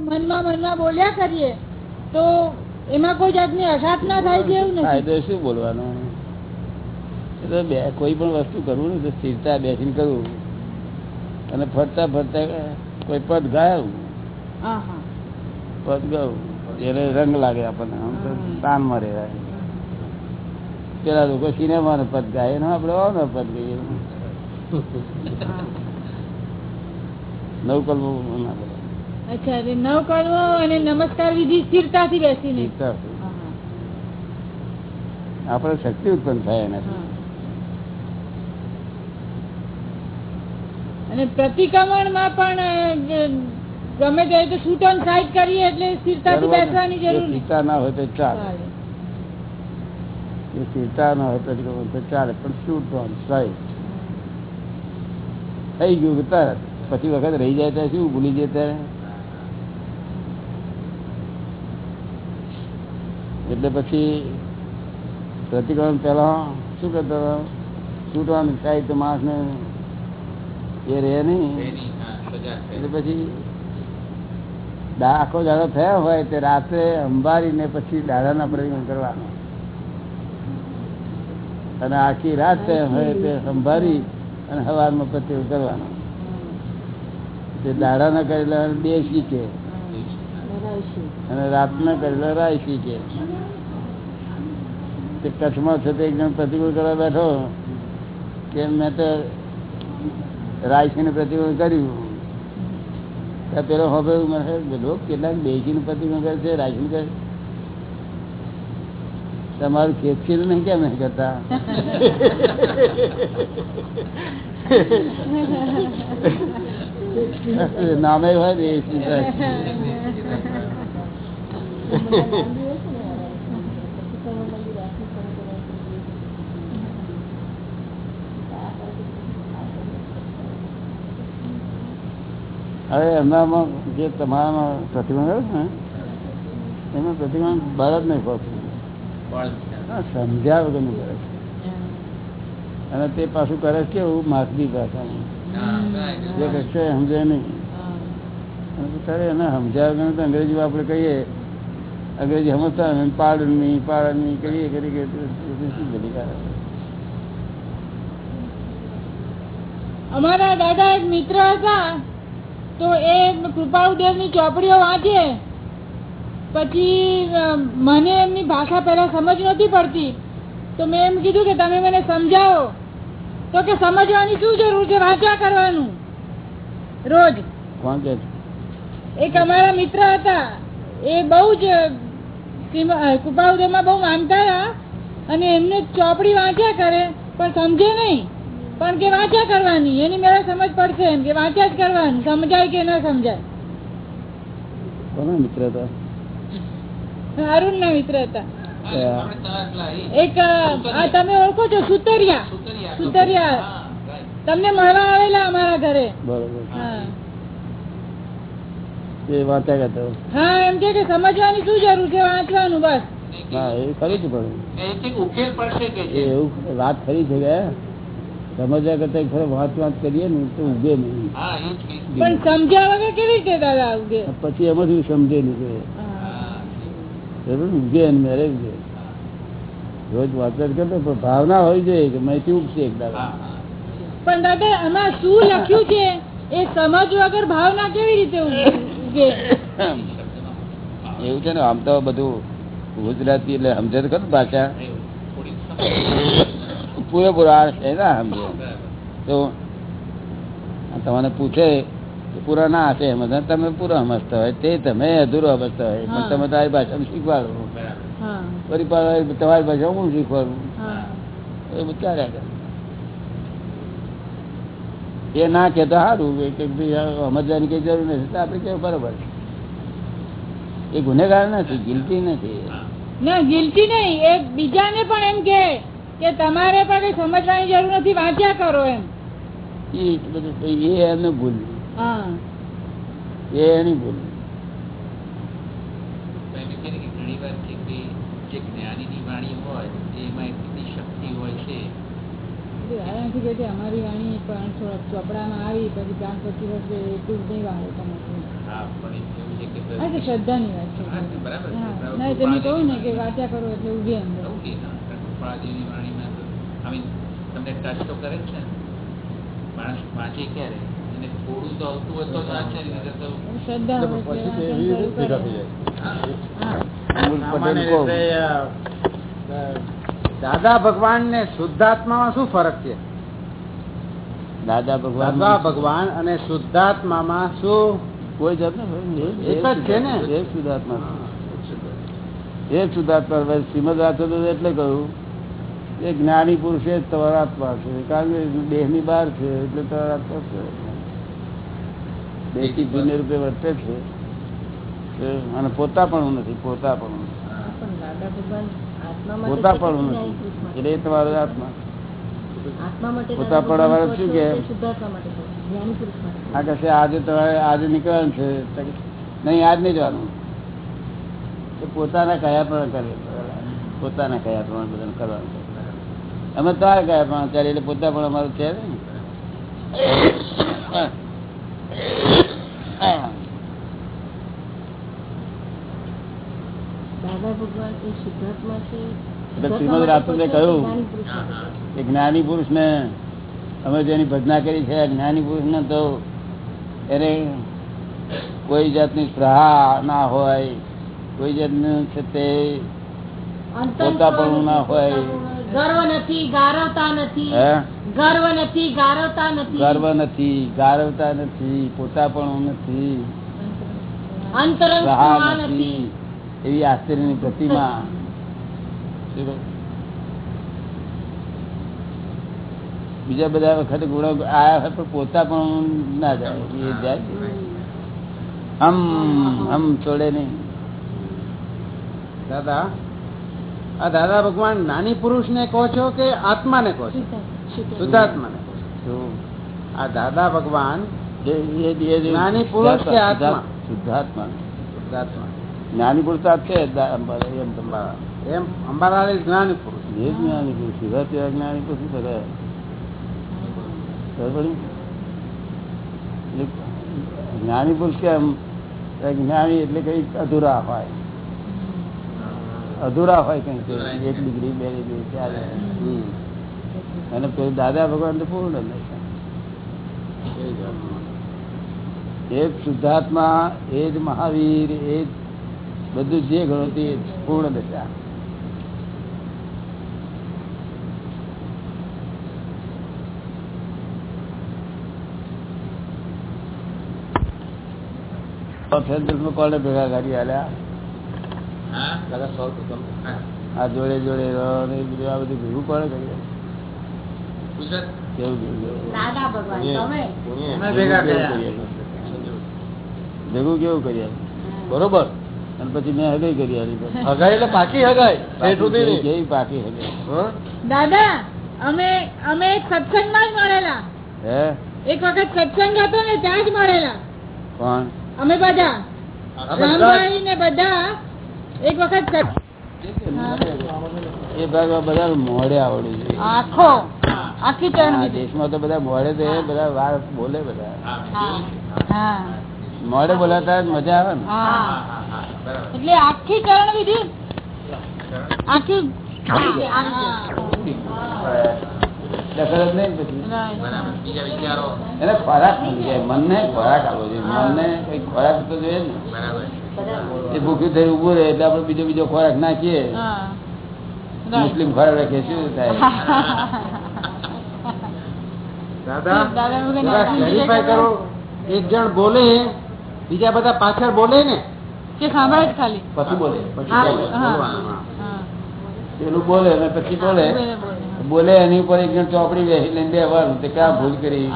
મનમાં મનમાં બોલ્યા કરીએ તો એમાં કોઈ જાતની અસાધના થાય છે એવું ફાયદો શું બોલવાનો? બે કોઈ પણ વસ્તુ કરવું ને તો સ્થિરતા બેસીને કરવું. અને ફરતા ફરતા કોઈ પદ ગાયું. પદ ગાયું. એટલે રંગ લાગે આપણને આમ તો તાનમાં રહેવાય. પેલા લોકો સિનેમા પદ ગાય એનો આપણે ઓનો પદ ગઈએ. નવકલ્પ ના બોલે અચ્છા એટલે નવ કરવો અને નમસ્કાર વિધિ સ્થિરતાથી બેસીને. આપણે શક્તિ ઉત્પન્ન થાય એનાથી. અને પ્રતિક્રમણમાં પણ ગમે તે રીતે શૂટ ઓન સાઈડ કરીએ એટલે સ્થિરતાથી બેસવાની જરૂર નહીં. સ્થિરતા ના હોય તો ચાલે. સ્થિરતા ના હોય તો તો ચાલે. પણ સુટન તો સાહેબ થઈ ગયું તરત. પછી વખત રહી જાય ત્યારે શું? ભૂલી જાય ત્યારે? એટલે પછી પ્રતિક્રમણ પેલા શું કરતો હતો? છૂટવાનું થાય તો માણસને એ રહે નહીં. એટલે પછી આખો દાડો થયો હોય તે રાત્રે અંબારીને પછી દાદાના પ્રતિક્રમણ કરવાનું. અને આખી રાત થયા હોય તે સંભાળી અને સવારમાં પ્રતિક્રમણ કરવાનું. તે દાડાના કરેલા બે શીખે અને રાતના કરેલા રાયસી શીખે તે કચ્છમાં છે તે એકદમ પ્રતિકૂળ કરવા બેઠો. કે મેં તો રાયસીને પ્રતિકૂળ કર્યું. પેલો હવે મને લોક, કેટલાક બેસીને પ્રતિકૂળ કરે છે રાયસીને કરે તમારું ખેતખીર નહીં કેમ નહીં કરતા? નામે હોય સીધા. હવે એમનામાં જે તમારામાં પ્રતિબંધ ને એમાં પ્રતિબંધ બળ જ નહીં પડતું સમજ્યા વગરનું કરે છે. અને તે પાછું કરે છે કેવું માસદી ભાષામાં જે કશે સમજાય નહીં. અને તો તારે એને સમજ્યા વગર તો અંગ્રેજી આપણે કહીએ. અંગ્રેજી સમજતા નહીં પાડન પાડની કરીએ કરી કે શું બધી અમારા દાદા એક મિત્ર હતા તો એ કૃપાઉદેવની ચોપડીઓ વાંચે. પછી મને એમની ભાષા પહેલા સમજ નહોતી પડતી. તો મેં એમ કીધું કે તમે મને સમજાવો. તો કે સમજવાની શું જરૂર છે? વાંચ્યા કરવાનું. રોજ. એક અમારા મિત્ર હતા. એ બહુ જ કૃપાઉદેવમાં બહુ માનતા હતા અને એમને ચોપડી વાંચ્યા કરે પણ સમજે નહીં. પણ કે વાંચ્યા કરવાની એની મેળા સમજ પડશે એમ કે વાંચ્યા જ કરવાનું સમજાય કે ના સમજાય? કોનો મિત્ર હતા? અરુણ ના મિત્ર હતા. એક આ તમે ઓળખો છો સુતરિયા. સુતરિયા. તમને મળવા આવેલા અમારા ઘરે. બરોબર. હા. એ વાંચ્યા કરતો હા એમ કે કે સમજવાની શું જરૂર છે? વાંચવાનું બસ. હા એ ખરું છે પણ. ઉકેલ પડશે કે એ એવું વાત ખરી છે કે સમજ્યા કરતા એક ફરે વાંચ વાંચ કરીએ ને તો ઉગે નહીં. હા એ જ કહીશ. પણ સમજ્યા વગર કેવી રીતે દાદા ઉગે? પછી એમાંથી સમજે નહીં? ઉગે મેરે ઉગે. રોજ વાંચ કરતો પણ ભાવના હોય જોઈએ કે માહિતી ઉગશે એક હા. પણ દાદા આમાં શું લખ્યું છે? એ સમજ વગર ભાવના કેવી રીતે ઉગે? એવું છે ને આમ તો બધું ગુજરાતી એટલે સમજે તો ખરું ભાષા. પૂરેપૂરો આ છે ને સમજે. તો તમને પૂછે પૂરા ના હશે એમ તમે પૂરો સમજતા હોય તે તમે અધૂરો સમજતા હોય પણ તમે તમારી ભાષામાં શીખવાડો. ફરી તમારી ભાષા હું શીખવાડું? એ બધું એ ના કે તો સારું કે સમજવાની કઈ જરૂર નથી. તો આપણે કેવું બરોબર એ ગુનેગાર નથી ગિલતી નથી ના ગિલતી નહીં. એ બીજાને પણ એમ કે કે તમારે પણ કઈ સમજવાની જરૂર નથી વાંચ્યા કરો એમ. એ બધું એ એમને ભૂલ. હા. એ એની ભૂલ તો એમ કહે ને કે ઘણી વાર કે ભાઈ જે જ્ઞાનીની વાણી હોય એમાં એટલી શક્તિ હોય છે એટલે આ નથી કહેતી અમારી વાણી પણ ચોપડામાં આવી પછી પાંચ પચીસ વર્ષે એટલું જ નહીં વાળે તમે. હા પણ એવું છે કે હા કે શ્રદ્ધાની વાત છે. બરાબર છે. તમે કહું ને કે વાંચ્યા કરો એટલે ઊભી અંદર. એવું કે ના, કારણ કે ફળાજીની વાણીમાં તો તમને ટચ તો કરે છે માણસ વાંચે ક્યારે? એને થોડું તો આવતું હોય તો વાંચે નહીં તો તો શ્રદ્ધા હોય દાદા ભગવાન ને શુદ્ધાત્મામાં શું ફરક છે? દાદા ભગવાન દાદા ભગવાન અને શુદ્ધાત્મામાં શું? કોઈ જાત એક જ છે ને? એક શુદ્ધાત્મા. એક શુદ્ધાત્મા. શ્રીમદ રાજચંદ્ર એટલે કહ્યું એ જ્ઞાની પુરુષે જ તમારા આત્મા છે. કારણ કે દેહની બહાર છે એટલે તમારા આત્મા છે. દેહથી ભિન્ન રૂપે વર્તે છે. અને પોતા પણ નથી પોતા પણ પોતા પણ નથી. એટલે એ તમારો આત્મા. પોતા દાદા પડવા ભગવાન વાળા કહો શું કે? શુદ્ધાત્મા માટે કહો છો? જ્ઞાની પુરુષ માટે. આ આજે તમારે આજે નીકળવાનું છે નહીં આજ નહીં જવાનું. એ પોતાના કયા પણ કરે પોતાના કયા પ્રમાણે બધાને કરવાનું અમે તારા કયા પ્રમાણે કરીએ એટલે પોતા પણ અમારું છે ને. દાદા ભગવાન એ શુદ્ધાત્મા છે એટલે શ્રીમદ રાજચંદ્રે છો કે જ્ઞાની પુરુષ માટે કહો છો? એ જ્ઞાની પુરુષ ને અમે જેની ભજના કરી છે જ્ઞાની પુરુષ ને તો એને કોઈ જાતની સ્પ્રહા ના હોય કોઈ જાતનું છે તે પોતાપણું ના હોય. ગર્વ નથી ગારવતા નથી. ગર્વ નથી ગારવતા નથી. ગર્વ નથી ગારવતા નથી પોતાપણું નથી. અંતરંગ નથી. એવી આશ્ચર્યની પ્રતિમા કહ્યું? બીજા બધા વખત ગુણો આયા હોય પણ પોતા પણ ના જાય એ જાય. હમ હમ છોડે નહીં. દાદા આ દાદા ભગવાન નાની પુરુષ ને કહો છો કે આત્મા ને કહો છો? શુદ્ધાત્મા ને કહો છો. આ દાદા ભગવાન જ્ઞાની પુરુષ કે આત્મા? શુદ્ધાત્મા શુદ્ધાત્મા નાની પુરુષ છે એમ તમારા. એમ અંબાલાલ જ્ઞાની પુરુષ. એ જ્ઞાની પુરુષ સીધા તેવા જ્ઞાની પુરુષ જ્ઞાની પુરુષ કેમ? જ્ઞાની એટલે કઈ અધૂરા હોય. અધૂરા હોય કઈ એક ડિગ્રી બે ડિગ્રી ચાર અને પેલું દાદા ભગવાન તો પૂર્ણ એ શુદ્ધાત્મા એ જ મહાવીર એ જ બધું જે ગણો તે પૂર્ણ દશા. ફેસબુકમાં કોને ભેગા કરી આલ્યા. આ જોડે જોડે રહો ને આ બધું ભેગું કોને કરી ભેગું? કેવું? કર્યા. કરી? બરોબર. અને પછી મેં હગાઈ કરી. હગાઈ એટલે પાકી હગાઈ. પાકી એ કેવી- પાકી હગાઈ? દાદા અમે અમે એક સત્સંગમાં જ મળેલા. હે? એક વખત સત્સંગ હતો ને ત્યાં જ મળેલા. કોણ? અમે બધા રામભાઈ ને બધા એક વખત એ ભાગ બધા મોડે આવડવું છે. આખો આખી ચરણ આ દેશમાં તો બધા મોડે તો બધા વાર બોલે બધા. મોડે બોલાતા મજા આવે ને. એટલે આખી ચરણ વિધિ આખી દખલ નહીં પછી એને ખોરાક મળી જાય. મનને ખોરાક આપવો જોઈએ. મનને કઈ ખોરાક તો જોઈએ ને. એ ભૂખ્યું થઈ ઉભું રહે એટલે આપણે બીજો બીજો ખોરાક નાખીએ. મુસ્લિમ ખોરાક રાખીએ. શું થાય? દાદા કરો. એક જણ બોલે બીજા બધા પાછળ બોલે ને? કે સાંભળે ખાલી. પછી બોલે. પછી બોલે. પેલું બોલે અને પછી બોલે. બોલે, એની ઉપર એક જણ ચોપડી બેસી લઈને બેવાનું તે ક્યાં ભૂલ કરી?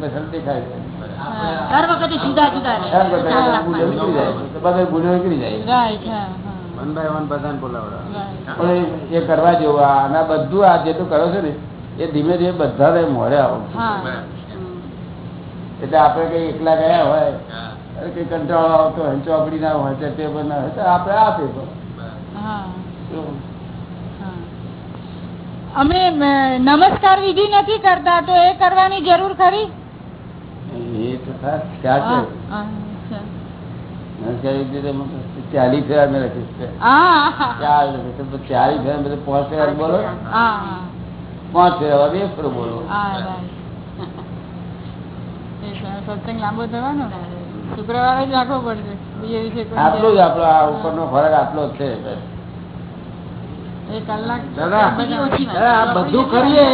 પછી દેખાય એ- કરવા જેવું આના બધું આ જે તું કરો છો ને એ ધીમે ધીમે બધા મોડે આવું. એટલે આપણે કઈ એકલા ગયા હોય કઈ કંટાળો આવતો હોય ચોપડી ના હોય તે પેપર ના હોય તો આપણે આ પેપર અમે નમસ્કાર વિધિ નથી કરતા તો એ કરવાની જરૂર ખરી? મેં પાંચ બોલો. પાંચ બે ફેરો બોલો. સત્સંગ લાંબો થવાનો શુક્રવારે જ રાખવો પડશે. બીજે દિવસે કોઈ જ આપણો આ ઉપરનો ફરક આટલો જ છે. દાદા બધી ઓછી વાત. દાદા, આ બધું કરીએ.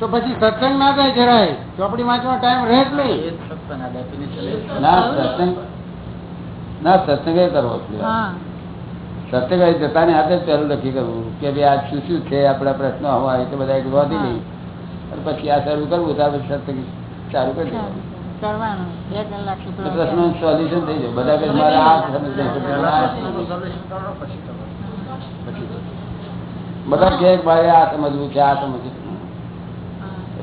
તો પછી સત્સંગ ના થાય જરાય. ચોપડી વાંચવાનો ટાઈમ રહે જ નહીં. ના સત્સંગ ના સત્સંગ કરવો સત્સંગ એ જતાની હાથે પહેલું નક્કી કરવું કે ભાઈ આ શું શું છે આપણા પ્રશ્નો હોય તો બધા એક નોંધી લઈ અને પછી આ શરૂ કરવું તો આપણે સત્સંગ ચાલુ કરી દેવાનું. પ્રશ્નનું સોલ્યુશન થઈ જાય. બધા કે મારે આ સમજ નહીં નહીં. બધા કે ભાઈ આ સમજવું છે આ સમજવું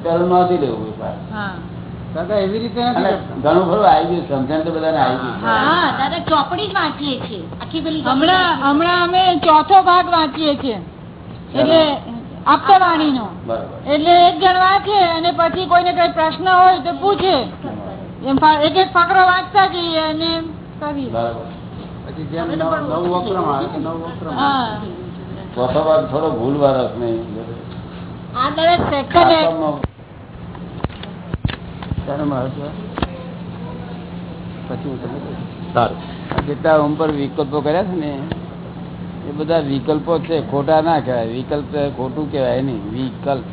પેલું એ લેવું એક વાર. દાદા એવી રીતે અને નથી કરતા. ઘણું ખરું આવી ગયું સમજણ તો બધાને આવી ગયું છે. દાદા ચોપડી જ વાંચીએ છીએ. આખી પેલી હમણાં હમણાં અમે ચોથો ભાગ વાંચીએ છીએ. એટલે આપતાવાણીનો. બરાબર. એટલે એક જણ વાંચે અને પછી કોઈને કઈ પ્રશ્ન હોય તો પૂછે. એમ એક એક ફકરો વાંચતા જઈએ અને કરીએ. પછી જેમ નવ વક્રમ આવે નવ વક્રમ ચોથો ભાગ થોડો ભૂલ વાળો નહીં. જેટલા ઓમ પર વિકલ્પો કર્યા છે ને એ બધા વિકલ્પો છે ખોટા ના કહેવાય. વિકલ્પ ખોટું કહેવાય નહીં. વિકલ્પ.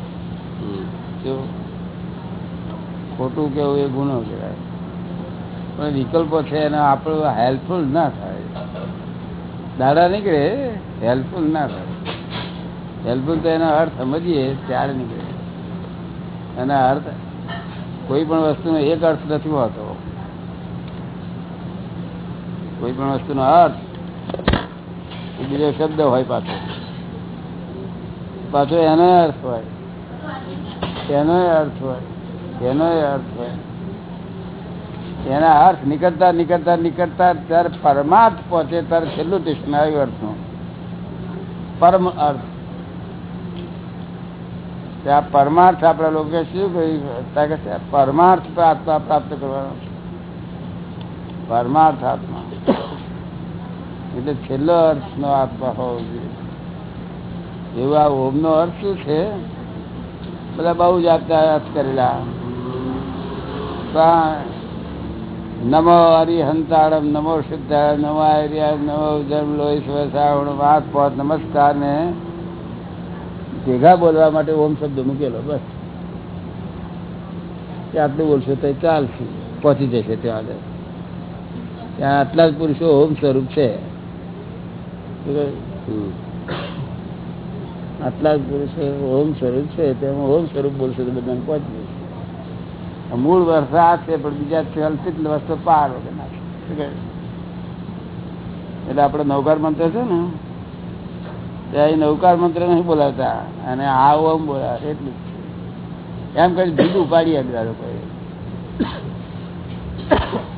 ખોટું કેવું એ ગુનો કહેવાય. પણ વિકલ્પો છે એને આપણું હેલ્પફુલ ના થાય. દાડા નીકળે, હેલ્પફુલ ના થાય. હેલ્પફુલ તો એનો અર્થ સમજીએ ત્યારે નીકળે. એના અર્થ, કોઈ પણ વસ્તુનો એક અર્થ નથી હોતો. કોઈ પણ વસ્તુનો અર્થ બીજો શબ્દ હોય પાછો. પાછો એનો અર્થ હોય. એનો અર્થ હોય. એનો અર્થ હોય. એના અર્થ નીકળતા નીકળતા નીકળતા ત્યારે પરમાર્થ પહોંચે ત્યારે છેલ્લું ટેસ્ટ આવ્યું અર્થનું. પરમ અર્થ. ત્યાં પરમાર્થ આપણા લોકો શું કહ્યું? પરમાર્થ આત્મા પ્રાપ્ત કરવાનો પરમાર્થ આત્મા. એટલે છેલ્લો અર્થ નો આત્મા હોવો જોઈએ. એવું આ ઓમ નો અર્થ શું છે? બધા બહુ જાતના અર્થ કરેલા. નમો હરિહંતાળમ, નમો શુદ્ધાળ નમો આર્ય નમો જન્મ લોહી સ્વસાવણ વાત પોત નમસ્કાર ને ભેગા બોલવા માટે ઓમ શબ્દ મૂકેલો, બસ. કે આટલું બોલશો તો ચાલશે, પહોંચી જશે ત્યાં આગળ. ત્યાં આટલા જ પુરુષો ઓમ સ્વરૂપ છે. આટલા જ પુરુષો ઓમ સ્વરૂપ છે, તેમાં ઓમ સ્વરૂપ બોલશો તો બધાને પહોંચી મૂળ વરસાદ છે પણ બીજા કલ્પિત વસ્તુ પાર વગર નાખે એટલે આપડે નૌકાર મંત્ર છે ને ત્યાં નૌકાર મંત્ર નહીં બોલાવતા અને આ આમ બોલાવે એટલું એમ કઈ જુદું પાડી આગળ લોકો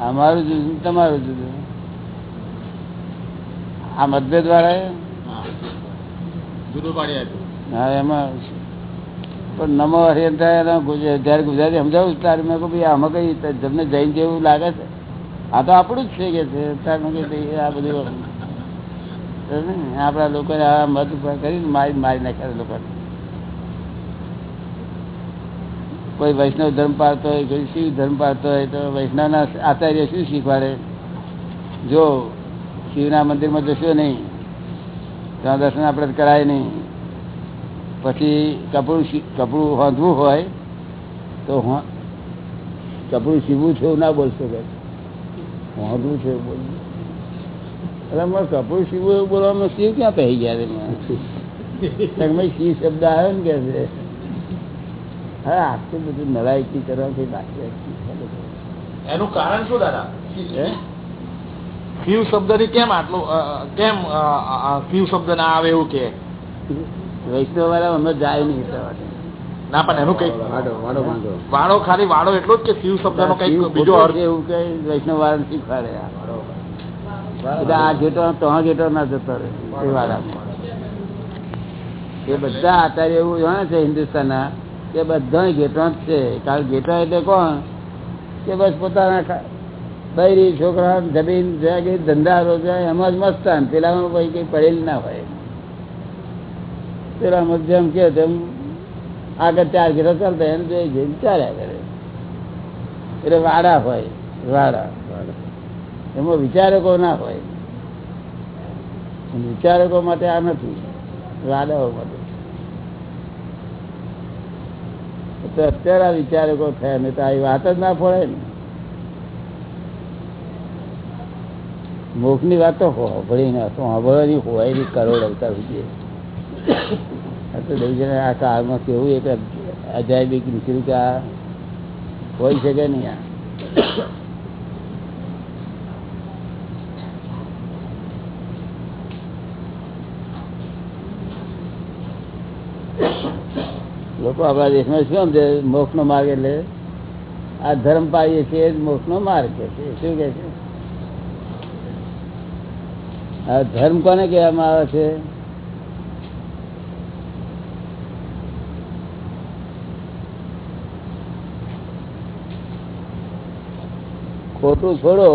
અમારું જુદું તમારું જુદું. આ મતભેદ વાળા જુદું પાડી હા એમાં પણ નમો હરિયંતા જયારે ગુજરાતી સમજાવું ત્યારે મેં કહું આમાં કઈ તમને જૈન જેવું લાગે છે? આ તો આપણું જ છે કે છે. આ બધું આપણા લોકોને મત કરીને મારી મારી નાખ્યા લોકો કોઈ વૈષ્ણવ ધર્મ પાળતો હોય, કોઈ શિવ ધર્મ પાડતો હોય, તો વૈષ્ણવના આચાર્ય શું શીખવાડે? જો શિવના મંદિરમાં જશો નહીં, ત્યાં દર્શન આપણે કરાય નહીં. પછી કપડું કપડું હોંધવું હોય તો હો- કપડું સીવું છે એવું ના બોલશો કે હોંધવું છે એવું બોલવું એટલે મારે કપડું સીવું એવું બોલવામાં સીવ ક્યાં પહેરી ગયા રે મને? કારણ કે મેં શિવ શબ્દ આવ્યો ને કે છે હા આખું બધું નલાયકી કરવાથી બાકી. એનું કારણ શું દાદા? શિવ શબ્દથી કેમ આટલું કેમ શિવ શબ્દ ના આવે એવું કે વૈષ્ણવ વાળા હમણાં જાય નહીં ના પણ એનું કઈ વાડો વાડો વાંધો વાળો ખાલી વાળો એટલો જ કે શિવ શબ્દ નો કઈ બીજો અર્થ. છે એવું કઈ વૈષ્ણવ વાળા શીખવાડે આ. એટલે આ જેટો તો જેટો ના જતો રહે એ બધા આચાર્ય એવું જાણે છે હિન્દુસ્તાનના કે બધા ઘેટા જ છે. કારણ ઘેટા એટલે કોણ? કે બસ પોતાના બૈરી છોકરા જમીન ધંધા રોજગાર એમાં જ મસ્ત પેલામાં કોઈ કઈ પડેલ ના હોય. પેલા મધ્યમ કે તેમ આગળ ચાર ઘેરા ચાલતા એને જોઈ જઈને ચાલ્યા કરે. એટલે વાડા હોય, વાડા એમાં વિચારકો ના હોય. વિચારકો માટે આ નથી, વાડાઓ માટે. અત્યારે આ વિચારકો થયા ને તો આ વાત જ ના પડે ને. મુખની વાત તો ભળી ના તો હોભળવાની હોય કરોડ અવતાર સુધી. તો દઈ જણા આ કાળમાં કેવું અજાયબી નીકળ્યું કે હોય નહીં લોકો આપણા દેશમાં શું સમજે? મોક્ષ નો માર્ગ એટલે આ ધર્મ પાડીએ છીએ જ મોક્ષ નો માર્ગ કે છે. શું કે છે? આ ધર્મ કોને કહેવામાં આવે છે? ખોટું છોડો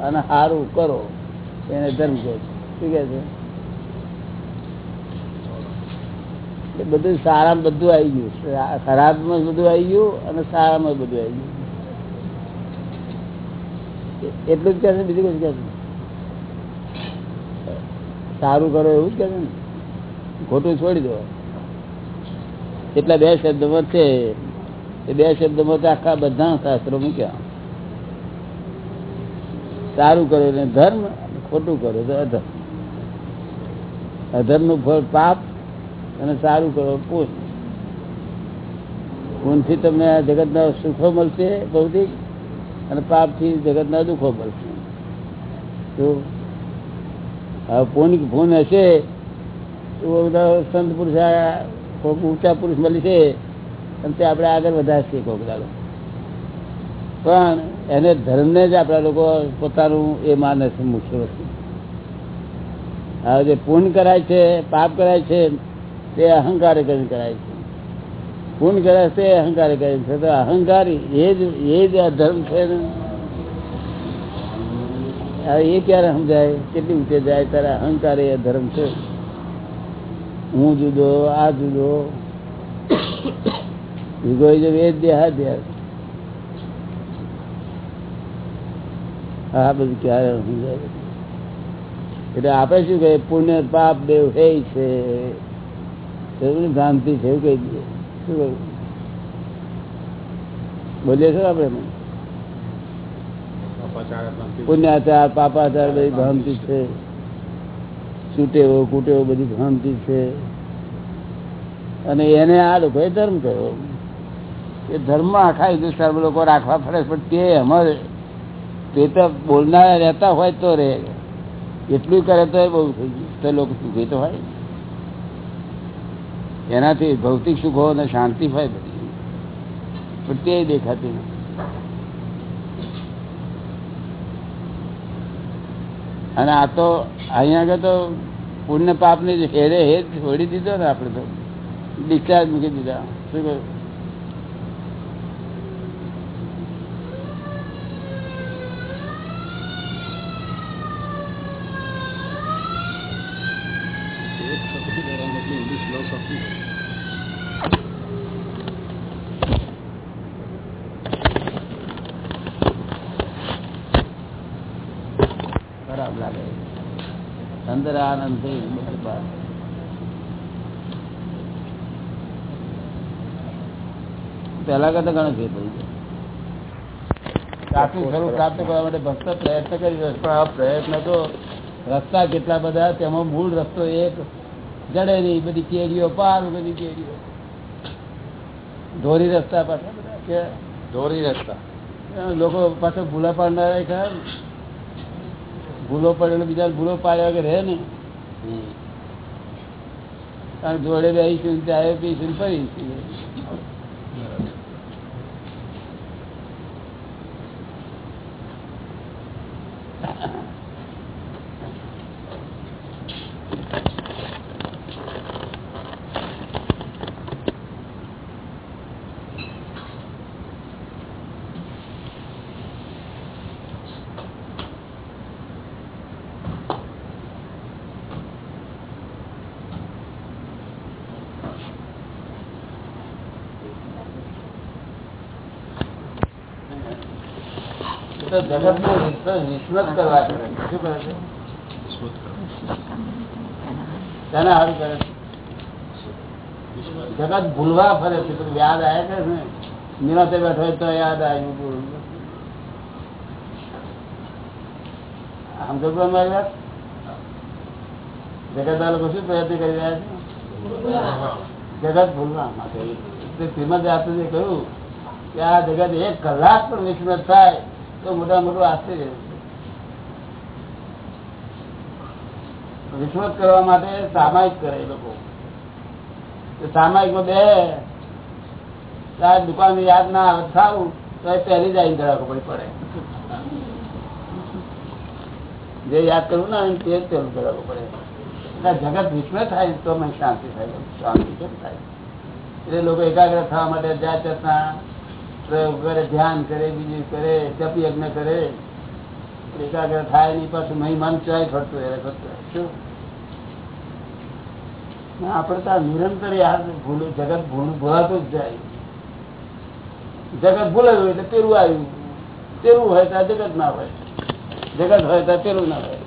અને સારું કરો. એને ધર્મ કહે છે. શું કે છે? બધું સારામાં બધું આવી ગયું. ખરાબમાં બધું આવી ગયું અને સારામાં બધું આવી ગયું. એટલું જ કહે છે? બીજું કશું કહે છે? સારું કરો એવું જ કહે છે ને? ખોટું છોડી દો. એટલા બે શબ્દમાં છે, એ બે શબ્દમાં તો આખા બધા શાસ્ત્રો મૂક્યા. સારું કરો ને ધર્મ ખોટું કરો તો અધર્મ. અધર્મનું ફળ પાપ અને સારું કરો પુન પુનથી તમને આ જગતના સુખો મળશે ભૌતિક અને પાપથી જગતના દુઃખો મળશે. તો પુન પુન હશે, તો બધા સંત પુરુષ કોઈક ઊંચા પુરુષ મળી છે અને તે આપણે આગળ વધારશે કોઈક દાડો. પણ એને ધર્મને જ આપણા લોકો પોતાનું એ માને છે મુખ્ય વસ્તુ હવે જે પૂર્ણ કરાય છે, પાપ કરાય છે, તે અહંકાર કરીને કરાય છે. પૂર્ણ કરાય છે, તે અહંકાર કરે છે. તો અહંકાર એ જ એ જ અધર્મ છે એ ક્યારે સમજાય? કેટલી ઊંચે જાય? ત્યારે અહંકાર એ ધર્મ છે. હું જુદો, આ જુદો. ઇગોઇઝમ એ જ દેહાદ્યાસ આ બધું ક્યારે સમજાય એટલે આપણે શું કહીએ પુણ્ય પાપ દેવ હે છે. ભ્રાંતિ છે એવું કહી દઈએ. શું કહ્યું? બોલીએ છો આપણે પુણ્યાચાર પાપાચાર બધી ભ્રાંતિ છે. છૂટેવો કુટેવો બધી ભ્રાંતિ છે. અને એને આ લોકોએ ધર્મ કર્યો એ ધર્મ આખા હિન્દુસ્તાન લોકો રાખવા ફરે છે, પણ તે અમારે તે તો બોલનારા રહેતા હોય તો રે એટલું કરે તો બહુ થઈ ગયું. લોકો સુખી તો હોય. એનાથી ભૌતિક સુખો અને શાંતિ હોય બધી. પણ તે દેખાતી નથી. અને આ તો અહીંયા આગળ તો પુણ્ય પાપની હેરે હેર છોડી દીધો ને આપણે તો. ડિસ્ચાર્જ મૂકી દીધા. શું કહ્યું ખરાબ લાગે અંદર આનંદ થઈ બધું બહાર. પહેલા કરતા ઘણો ફેર પડી ગયો સાચું સ્વરૂપ પ્રાપ્ત કરવા માટે ભક્ત પ્રયત્ન કરી રહ્યો પણ આ પ્રયત્ન તો રસ્તા કેટલા બધા તેમાં મૂળ રસ્તો એક જડે નહીં બધી કેરીઓ પાર બધી કેરીઓ. ધોરી રસ્તા પાછા બધા કે? ધોરી રસ્તા. લોકો પાછળ ભૂલા પાડનારા ખરા. ભૂલો પડેલો બીજા ભૂલો પાડ્યા વગર રહે ને કારણ જોડે બેસીશું ચાય પીશું ફરીશું તો જગતનું વિસ્મૃત કરવા કરે છે. કરે છે જગત ભૂલવા ફરે છે યાદ આવે છે ને નિરાતે બેઠો તો યાદ આવ્યું ભૂલ. આમ તો પણ મારી વાત જગત આ લોકો શું પ્રયત્ન કરી રહ્યા છે જગત ભૂલવા માટે શ્રીમદ આચાર્યએ કહ્યું કે આ જગત એક કલાક પણ વિસ્મૃત થાય તો મોટા મોટું આશ્ચર્ય છે. વિસ્મૃત કરવા માટે સામાયિક કરે એ લોકો તો સામાયિકમાં બે તાર દુકાન યાદ ના આવે થાવું તો એ પહેલી જાય ધડાકો પડી પડે જે યાદ કરવું ના હોય તે જ પહેલું ધડાકો પડે એટલે જગત વિસ્મૃત થાય તો મને શાંતિ થાય શાંતિ કેમ થાય એટલે લોકો એકાગ્ર થવા માટે જાત જાતના પ્રયોગ કરે, ધ્યાન કરે, બીજું કરે જપ યજ્ઞ કરે. એકાગ્ર થાય નહીં, પાછું મહિમાન ચાય ફરતું રહે ફરતું શું? આપણે તો નિરંતર યાદ ભૂલ, જગત ભૂલ, ભૂલાતું જ જાય. જગત ભૂલાયું એટલે પેલું આવ્યું. પેલું હોય તો જગત ના હોય. જગત હોય તો પેલું ના હોય.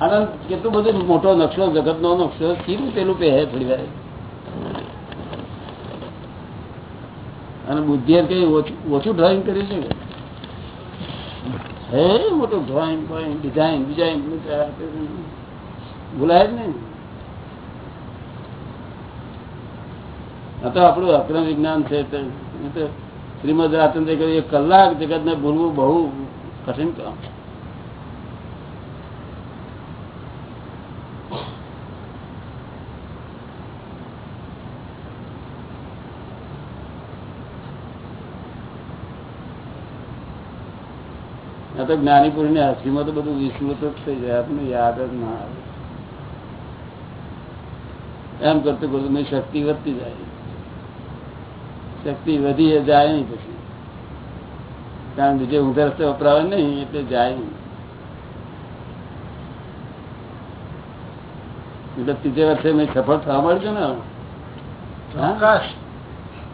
આનંદ કેટલું બધું મોટો નકશો જગત નો નકશો, કીધું પેલું પહે થોડી વાર. અને બુદ્ધિ કઈ ઓછું ડ્રોઈંગ કર્યું છે હે, મોટું ડ્રોઈંગ ડિઝાઇન ડિઝાઇન ભૂલાય જ નહીં. આ તો આપણું અક્રમ વિજ્ઞાન છે શ્રીમદ રાજચંદ્ર કહ્યું એક કલાક જગત ને ભૂલવું બહુ કઠિન કામ. આ તો જ્ઞાની પુરુષની હાજરીમાં તો બધું વિસ્મૃત જ થઈ જાય આપણને યાદ જ ના આવે. એમ કરતું કરતું મેં શક્તિ વધતી જાય. શક્તિ વધી જાય નહીં પછી. કારણ બીજે ઊંધા રસ્તે વપરાવે નહીં એટલે જાય નહીં. એટલે ત્રીજે વર્ષે મેં સફળ થવા મળ્યું ને?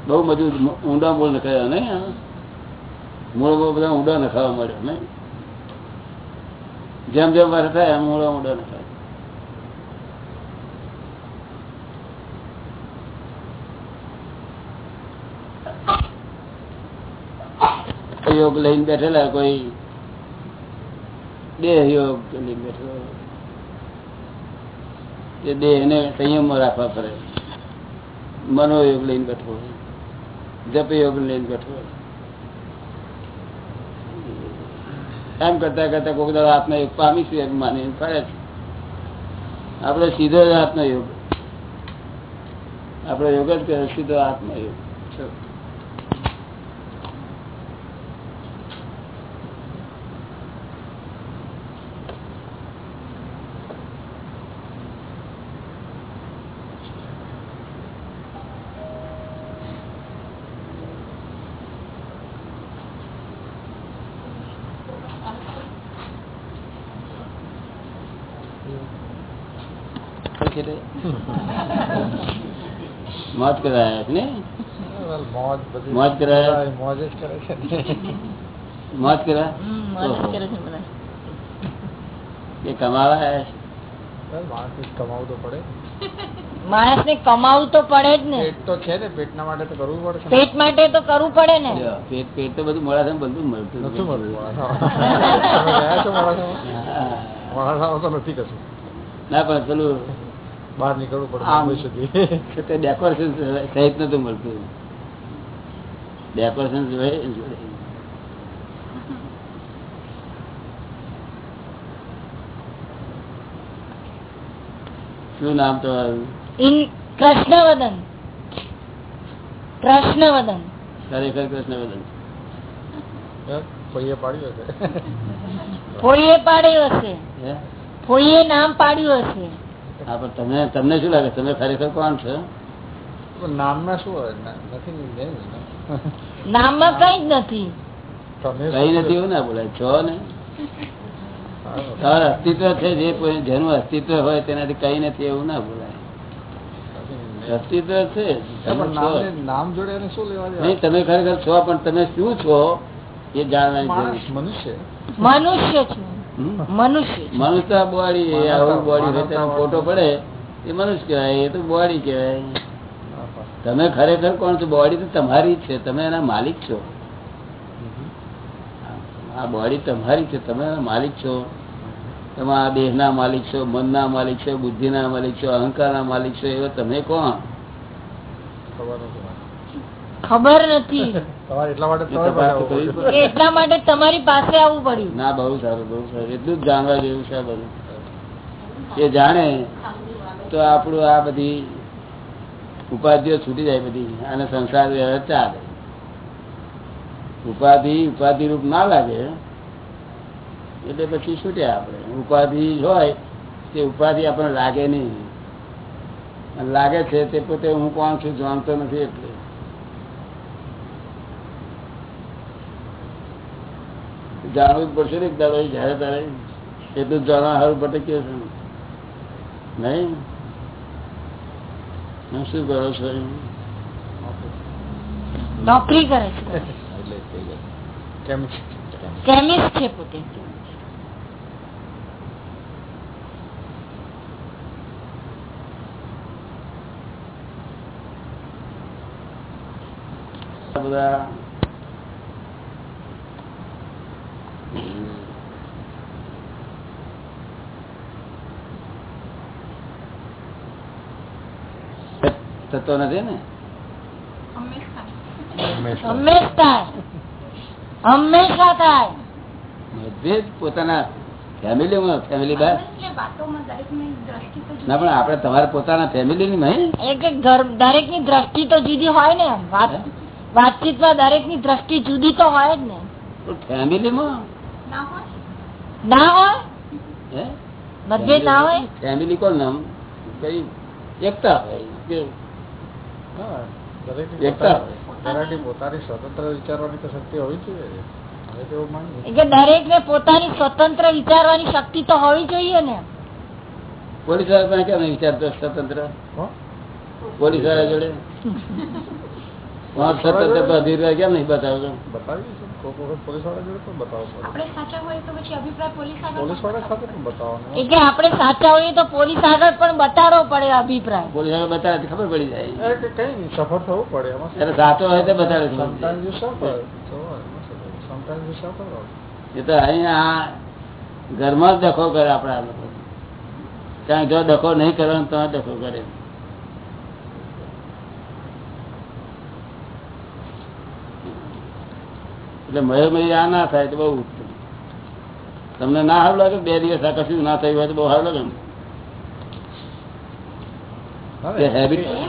બહુ મજબૂત ઊંડા બોલ નીકળ્યા નહીં મૂળ બહુ બધા ઊંડા નખાવા મળ્યો નહીં? જેમ જેમ વર્ષ થાય, એમ ઊંડા ઊંડા નખાય યોગ લઈને બેઠેલા કોઈ, દેહ યોગ લઈને બેઠેલો તે દેહ ને સંયમમાં રાખવા પડે. મનોયોગ લઈને બેઠો જપ યોગ લઈને બેઠો હોય એમ કરતા કરતા કોઈ દાડો આત્મયોગ પામીશું એમ માની ફરે છે. આપણે સીધો જ આત્મયોગ. આપડે યોગ જ કરે સીધો આત્મયોગ. મોજ કરાયા છે ને મોજ કરાયા મોજ જ કરે છે મોજ કરા એ કમાવા કમાવું તો પડે માણસ ને કમાવું તો પડે જ ને। પેટ તો છે ને પેટના માટે તો કરવું પડે પેટ માટે તો કરવું પડે ને। પેટ પેટ તો બધું મળે છે ને બધું મળતું નથી મળતું છો ના પણ પેલું બહાર નીકળવું પડે આમ. સુધી. કે તે ડેકોરેશન સહિત નતું મળતું. ડેકોરેશન. શું નામ તમારું? કૃષ્ણવદન. કૃષ્ણવદન. ખરેખર કૃષ્ણવદન. પૈયે પાડ્યું હશે. ફોઈએ પાડ્યું હશે. કોઈએ ફોઈએ નામ પાડ્યું હશે. હા પણ તમને તમને શું લાગે? તમે ખરેખર કોણ છો? નામમાં શું હોય? નથી ને એમ ને. નામમાં કઈ જ નથી. કઈ નથી એવું ના બોલાય. છો ને? તમારું અસ્તિત્વ છે જે જેનું અસ્તિત્વ હોય તેનાથી કઈ નથી એવું ના બોલાય. અસ્તિત્વ છે. નામ જોડે શું લેવા નહીં તમે ખરેખર છો પણ તમે શું છો એ જાણવાની મનુષ્ય. મનુષ્ય છું? મનુષ્ય મનુષ્ય બોડી આવું બોડી ફોટો પડે એ મનુષ્ય કહેવાય એ તો બોડી કહેવાય. તમે ખરેખર કોણ છો? બોડી તો તમારી છે તમે એના માલિક છો. આ બોડી તમારી છે તમે એના માલિક છો. તમે આ દેહના માલિક છો મનના માલિક છો બુદ્ધિના માલિક છો અહંકારના માલિક છો એવા તમે કોણ? ખબર નથી. એટલા માટે તમારે એટલા માટે પાસે આવવું પડ્યું. ના બહુ સારું બહુ સારું. એટલું જ જાણવા જેવું છે બધું. એ જાણે તો આપણું આ બધી ઉપાધિઓ છૂટી જાય બધી અને સંસાર વ્યવહાર ચાલે. ઉપાધિ ઉપાધિ રૂપ ના લાગે એટલે પછી છૂટ્યા આપણે? ઉપાધિ હોય તે ઉપાધિ આપણને લાગે નહીં. લાગે છે તે પોતે હું કોણ છું જાણતો નથી એટલે. જાણવું જ પડશે ને દાદા એ જયારે તારે એટલું જ જાણવા સારું ભટક્યો છે નહીં? હું શું કરો છો નોકરી કરે છે? કેમિસ્ટ પોતે. બધા થતો નથી ને? હંમેશા. થાય. મતભેદ પોતાના ફેમિલીમાં ફેમિલી બહાર ના પણ આપણે તમારા પોતાના ફેમિલીની નહીં. એ કે ઘર દરેકની દ્રષ્ટિ તો જુદી હોય ને વાત વાતચીતમાં દરેકની દ્રષ્ટિ જુદી તો હોય જ ને. ફેમિલીમાં ના હોય? મતભેદ ના હોય? ફેમિલી કોણ નામ કઈ એકતા હોય કે હા, દરેકની એકતા પોતાની- સ્વતંત્ર વિચારવાની તો શક્તિ હોવી જોઈએ. તો એવું માનીએ. એ કે દરેક ને પોતાની સ્વતંત્ર વિચારવાની શક્તિ તો હોવી જોઈએ ને. પોલીસવાળા કેમ નહીં વિચારતો સ્વતંત્ર? હો? પોલીસવાળા જોડે? સ્વતંત્ર કેમ નહીં બતાવજો બતાવી છે કોઈક વખત પોલીસવાળા જોડે પણ બતાવવું આપણે સાચા હોય તો પછી અભિપ્રાય પોલીસ આગળ પોલીસવાળા સાથે પણ બતાવવાનું. એ આપણે સાચા હોઈએ તો પોલીસ આગળ પણ બતાડવો પડે અભિપ્રાય. પોલીસ આગળ બતાવે ખબર પડી જાય. એ કઈ નહીં સફળ થવું પડે એમાં સાચો હોય તો બતાવે what? Sometimes you suffer also. એ તો અહીંયા ઘરમાં જ ડખો કરે આપણા લોકો. કારણ જો ડખો નહીં કરવાનો તો ડખો કરે. એટલે મય મય આ ના થાય તો બહુ ઉત્તમ. તમને ના સારું લાગે બે દિવસ આ કશું ના થયું હોય તો બહુ સારું લાગે એમ-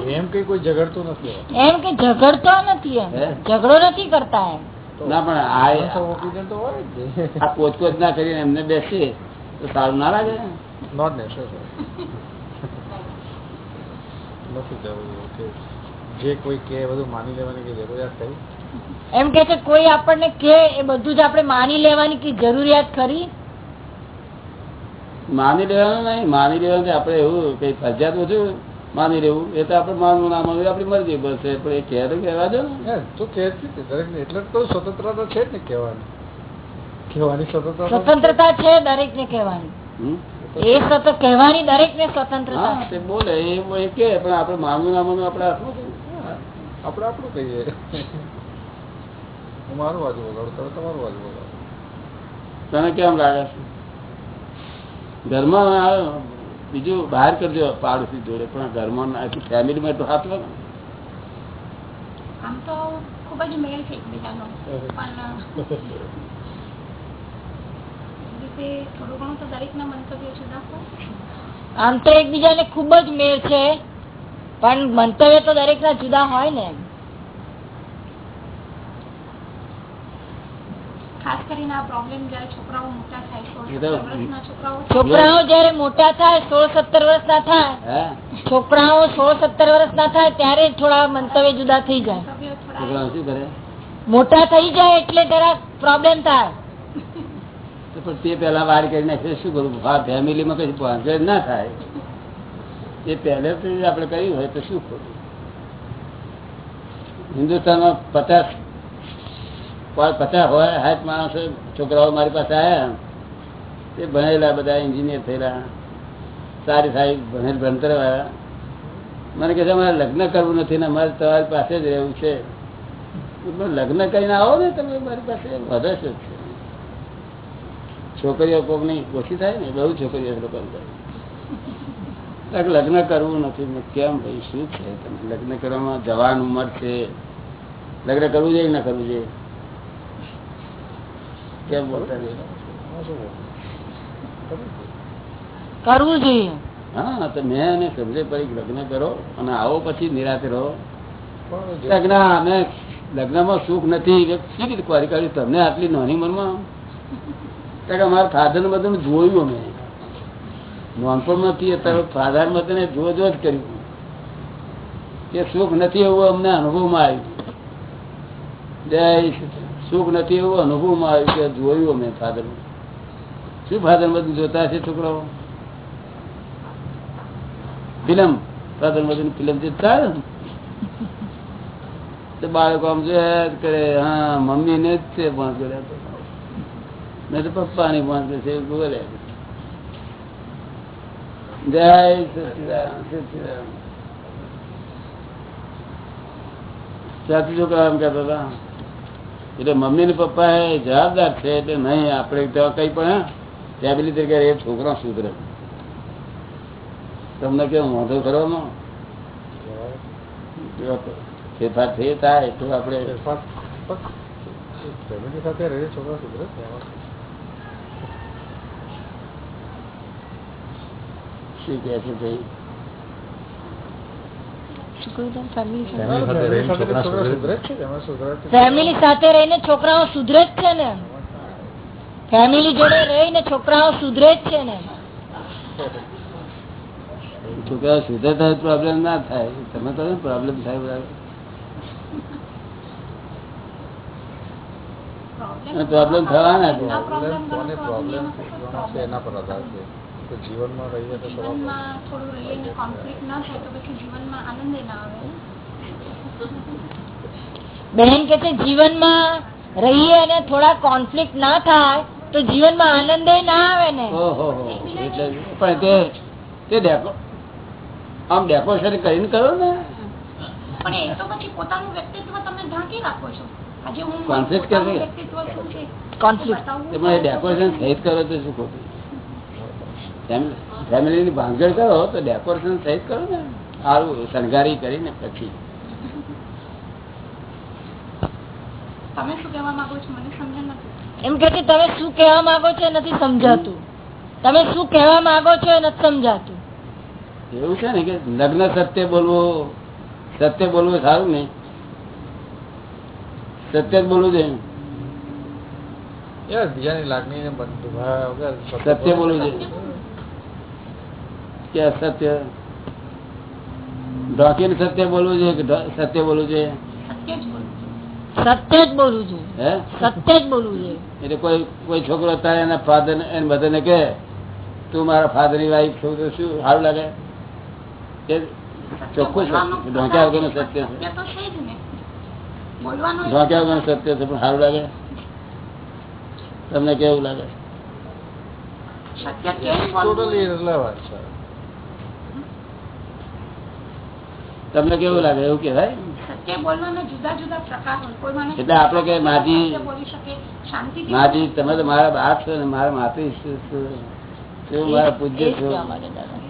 એમ કઈ કોઈ ઝઘડતું નથી એમ કે ઝઘડતો નથી ઝઘડો નથી કરતા એમ. ના પણ આ opinion તો હોય જ. ને. આ કોચકોચ ના કરીને એમને બેસીએ તો સારું ના લાગે? નથી કે જે કોઈ કે બધું માની લેવાની કે જરૂરિયાત થઈ. એમ કે છે કોઈ આપણને કે એ બધું જ આપણે માની લેવાની કે જરૂરિયાત ખરી? માની લેવાનું નહીં. માની લેવાનું તો આપણે એવું કઈ ફરજિયાત ઓછું માની લેવું. એ તો આપણે માનવું ના માનવું આપણી મરજી બસ છે. પણ એ કહે તો કહેવા દો ને. તું હતી એટલે તો સ્વતંત્રતા છે ને કહેવાની. કહેવાની સ્વતંત્રતા સ્વતંત્રતા છે દરેક ને કહેવાની એ સતત કહેવાની દરેક ને સ્વતંત્રતા તે બોલે એ એ કે પણ આપણે માનવું ના માનવું આપણે આપણે આપણું કહીએ. હું મારું બાજુ વગાડું તમે તમારું બાજુ વગાડો. તને કેમ લાગે છે? ઘરમાં બીજું બહાર કરજો પાડોશી જોડે પણ ઘરમાં ફેમિલીમાં તો હાથ લાગે આમ તો ખૂબ જ મેળ છે એકબીજાનો પણ થોડું ઘણું તો દરેકના મંતવ્યો જુદા આમ તો એકબીજાને ખૂબ જ મેળ છે પણ મંતવ્ય તો દરેક ના જુદા હોય ને ખાસ કરીને આ પ્રોબ્લેમ જ્યારે છોકરાઓ મોટા થાય સોળ એ તો- સત્તર વર્ષના છોકરાઓ છોકરાઓ જયારે મોટા થાય સોળ સત્તર વર્ષ ના થાય છોકરાઓ સોળ સત્તર વર્ષ ના થાય ત્યારે થોડા મંતવ્ય જુદા થઈ જાય. છોકરાઓ શું કરે? મોટા થઈ જાય એટલે જરા પ્રોબ્લેમ થાય. પણ તે પેલા વાર કરી નાખે શું કરું? ફેમિલીમાં કઈ ભાંગડ ના થાય. એ પહેલેથી જ આપણે કર્યું હોય તો શું ખોટું હિન્દુસ્તાનમાં પચાસ પચાસ હોય હાથ માણસો, છોકરાઓ મારી પાસે આવ્યા તે ભણેલા બધા એન્જિનિયર થયેલા. સારી સારી ભણેલ ભણતર વાળા મને કહે છે, અમારે લગ્ન કરવું નથી ને અમારે તમારી પાસે જ રહેવું છે. લગ્ન કરીને આવો ને તમે મારી પાસે, વધે છે. છોકરીઓ કોકની ઓછી થાય ને, બહુ છોકરીઓ લોકો લગ્ન કરવું નથી કેમ ભાઈ, શું છે? તમે લગ્ન કરવામાં જવાન ઉંમર છે. લગ્ન કરવું જોઈએ ના કરવું જોઈએ? કેમ બોલતા નહીં? કરવું જોઈએ. હા તો મેં એને સમજે પડી લગ્ન કરો અને આવો પછી નિરાતે રહો. લગ્ન અમે લગ્નમાં સુખ નથી. એ શી રીતે કરી કાઢ્યું તમને આટલી નાની મનમાં અમારા ફાધર ને બધું જોયું અમે. નાનપણ નથી અત્યારે ફાધર બધાને જો જો જ કર્યું. કે સુખ નથી એવું અમને અનુભવમાં આવ્યું. જય સચિદાનંદ. સુખ નથી એવું અનુભવમાં આવ્યું કે જોયું અમે ફાધર શું ફાધર બધું જોતા છે છોકરાઓ? ફિલ્મ. ફાધર બધું ફિલ્મ જોતા બાળકો આમ જોયા કરે હા મમ્મી ને જ છે પાંચ કર્યા મેં તો પપ્પા ની પાંચ છે બોલે. જય સચિદાનંદ, સચિદાનંદ. સાચું છોકરા એમ કહેતા હતા એટલે મમ્મી ને પપ્પા એ જવાબદાર છે એટલે નહીં આપણે તો કઈ પણ ફેમિલી તરીકે એ છોકરા સુધરે તમને કેવું વાંધો કરવાનો? ફેરફાર થઈ થાય તો આપણે ફેમિલી સાથે રહે છોકરા સુધરે શું કહે છે ભાઈ શું કહ્યું તમે? family સાથે? છોકરા સુધરે જ છે એમાં સુધરે જ છે. ફેમિલી સાથે રહીને છોકરાઓ સુધરે જ છે ને. ફેમિલી જોડે રહીને છોકરાઓ સુધરે જ છે ને. છોકરાઓ સુધરે થાય પ્રોબ્લેમ ના થાય. તમે તો પ્રોબ્લેમ થાય બરાબર. પ્રોબ્લેમ થવાના છે. પ્રોબ્લેમ છે એના પર આધાર છે. તો જીવનમાં રહીએ તો જીવનમાં થોડું રહીને કોન્ફ્લિક્ટ ન થાય તો પછી જીવનમાં આનંદ ના આવે બહેન કે છે જીવનમાં રહીએ અને થોડા કોન્ફ્લિક્ટ ના થાય તો જીવનમાં આનંદ ના આવે ને. પણ તે તે ડેકો આમ ડેકોરેશન કરીને કરો ને. પણ એ તો પછી પોતાનું વ્યક્તિત્વ તમે ઢાંકી રાખો છો. આજે હું કોન્ફ્લિક્ટ Conflict. કોન્ફ્લિક્ટ તેમાં એ ડેકોરેશન સહિત કરો તો શું ખોટું? ફેમિલીની ભાંગડ કરો તો ડેકોરેશન સહિત કરો ને. સારું શણગારી કરીને પછી. તમે શું કહેવા માંગો છો? નથી. એમ કે તમે શું કહેવા માંગો છો નથી સમજાતું. તમે શું કહેવા માંગો છો એ નથી સમજાતું. એવું છે ને કે લગ્ન સત્ય બોલવું સત્ય બોલવું સારું ને. સત્ય જ બોલવું જોઈએ. સત્ય બોલવું જોઈએ. કે અસત્ય ઢોકીને સત્ય બોલવું જોઈએ કે સત્ય બોલવું જોઈએ? સત્ય જ બોલું સત્ય જ બોલવું જોઈએ. સત્ય જ બોલવું જોઈએ. એટલે કોઈ કોઈ છોકરો તારે એના ફાધર એના મધર કે તું મારા ફાધરની વાઈફ છું તો શું સારું લાગે? ચોખ્ખું છે. ઢોંક્યા વગરનું સત્ય છે. સત્ય તો છે જ ને. બોલવાનું એ ઢોંક્યા વગરનું સત્ય છે પણ સારું લાગે? તમને કેવું લાગે? સત્ય કેમ બોલવું ટોટલી રિલેવન્ટ છે તમને કેવું લાગે એવું કેવાય સત્ય બોલવાના જુદા જુદા પ્રકાર હોય. કોઈ માણસ એટલે આપણે કે માજી- સત્ય બોલી શકે શાંતિથી માજી તમે તો મારા બાપ છો ને મારા માતા શું મારા પૂજ્ય છો? કહેવા માંગે દાદા.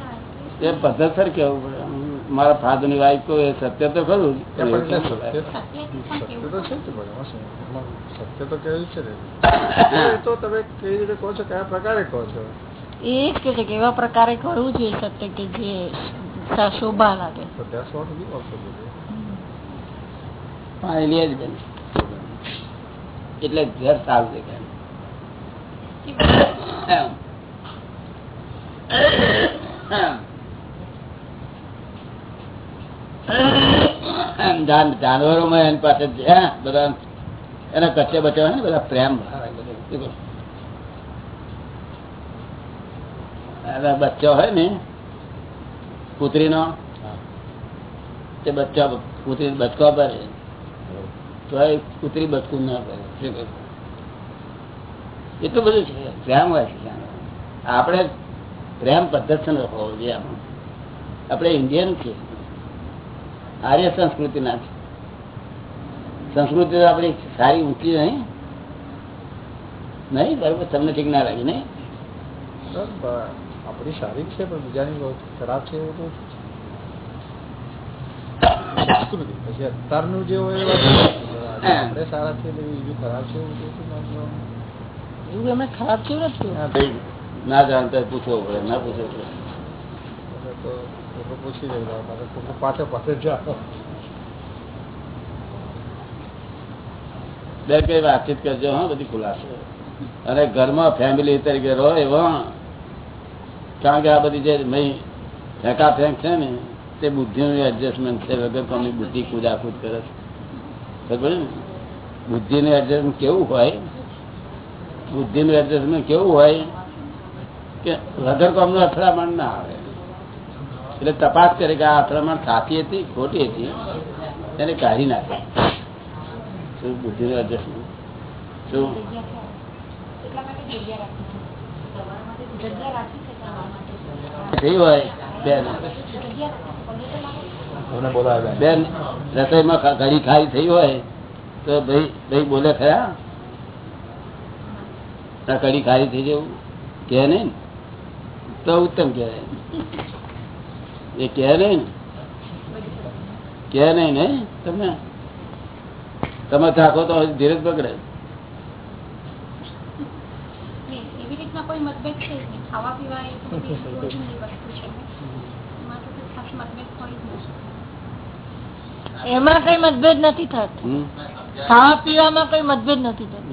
એ પદ્ધતસર કેવું પડે? મારા ફાધરની વાઈફ કહું એ સત્ય તો ખરું કેવું સત્ય કેવું તો છે. કેવું છે તો તમે કેવી રીતે કહો છો કયા પ્રકારે કહો છો? એ જ કે છે કે એવા પ્રકારે કરવું જોઈએ સત્ય કે જે શોભા લાગે. પાણી જ એટલે ઘર સારું દેખાય જાનવરો એમ. એમ જાનવરોમાં એની પાસે બધા એના કચ્ચે બચાવે હોય ને બધા પ્રેમ બચ્ચો હોય ને પુત્રીનો? તે બચ્ચા પુત્રી બચકા પર તો એ પુત્રી બચકું ના કરે શું કરે? એટલું બધું છે. પ્રેમ હોય છે આપણે પ્રેમ પદ્ધતિ હોવો જોઈએ આપણો. આપણે ઇન્ડિયન છીએ. આર્ય સંસ્કૃતિના છે સંસ્કૃતિ તો આપણી સારી ઊંચી નહીં નહીં? બરોબર? તમને ઠીક ના લાગે નહીં? આપણી સારી છે પણ બીજાની ખરાબ છે એવું તો નથી. પછી અત્યારનું જે હોય આપણે સારા છે એટલે બીજું ખરાબ છે એવું તો શું એવું એમને ખરાબ કેવું નથી ના જાણતા પૂછવો પડે ના પૂછવો પડે. તો પૂછી લોકો પાછળ પાછળ જાઓ. બે કઈ વાતચીત કરજો હા બધી ખુલાસો. અને ઘરમાં ફેમિલી તરીકે રહો એવા કારણ કે આ બધી જે મય ફેંકા ફેંક છે ને, તે બુદ્ધિનું એડજસ્ટમેન્ટ છે વગર કોની બુદ્ધિ કુદાકુદ કરે છે. ખબર ને? બુદ્ધિનું એડજસ્ટમેન્ટ કેવું હોય? બુદ્ધિનું એડજસ્ટમેન્ટ કેવું હોય કે વગર કોમનું અથડામણ ના આવે. એટલે તપાસ કરે કે આ અથડામણ સાચી હતી, ખોટી હતી એને કાઢી નાખે. શું બુદ્ધિનું એડજસ્ટમેન્ટ શું એટલા માટે જગ્યા રાખી છે જગ્યા રાખી છે તમારા હોય બેન. બેન રસોઈમાં ઘડી ખાઈ થઈ હોય તો ભાઈ ભાઈ બોલે ખરા? આ કઢી ખારી થઈ જવું કે નહીં તો ઉત્તમ કહેવાય. એ કહે નહીં કે નહીં ને? તમે તમે થાકો તો ધીરજ પકડે નહીં, એવી રીતના કોઈ મતભેદ છે જ નહીં. ખાવા પીવા એ તો બધી વસ્તુ છે એમાં તો કોઈ ખાસ મતભેદ હોય જ નહીં. એમાં કઈ મતભેદ નથી થતો. ખાવા પીવામાં કઈ મતભેદ નથી થતો.